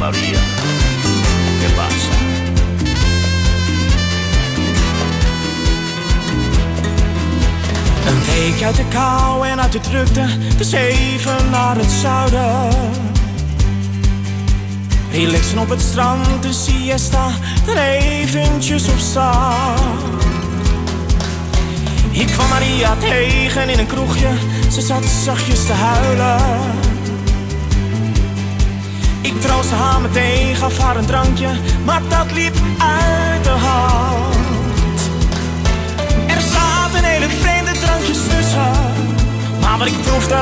Maria, ¿qué pasa? Een week uit de kou en uit de drukte, dus even naar het zuiden. Relaxen op het strand, de siesta, dan eventjes op stap. Ik kwam Maria tegen in een kroegje, ze zat zachtjes te huilen. Troostte haar meteen, gaf haar een drankje, maar dat liep uit de hand. Er zaten hele vreemde drankjes tussen, maar wat ik proefde,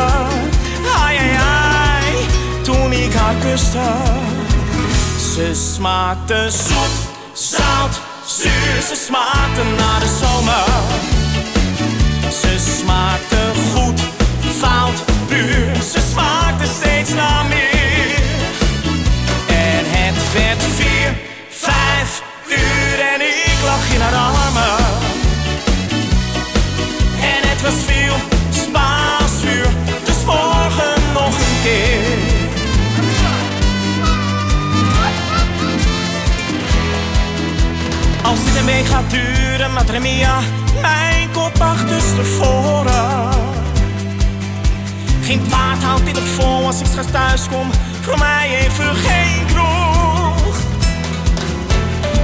ai ai ai, toen ik haar kuste. Ze smaakte zoet, zout, zuur, ze smaakte naar de zomer. Was veel Spaans vuur, dus morgen nog een keer. Als dit een gaat duren, Madre Mia, mijn kop achterstevoren. Geen paard houdt dit op vol als ik straks thuis kom. Voor mij even geen kroeg.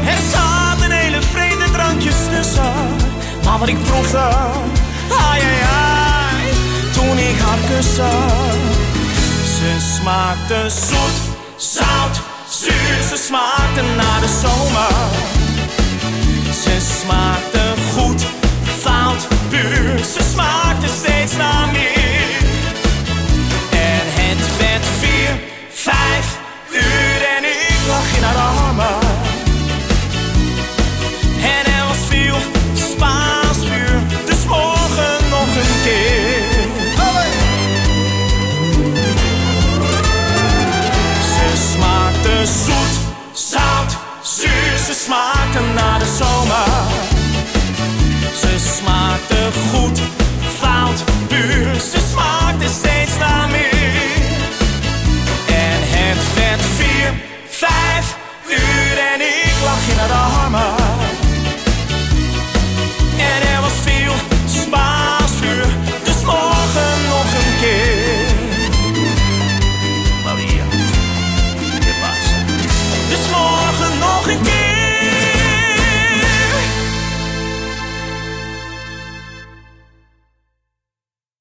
Er zaten hele vreemde drankjes tussen. Maar wat ik proefde, ai ai ai, toen ik haar kuste. Ze smaakte zoet, zout, zuur. Ze smaakte naar de zomer. Ze smaakte goed, fout, puur. Ze smaakte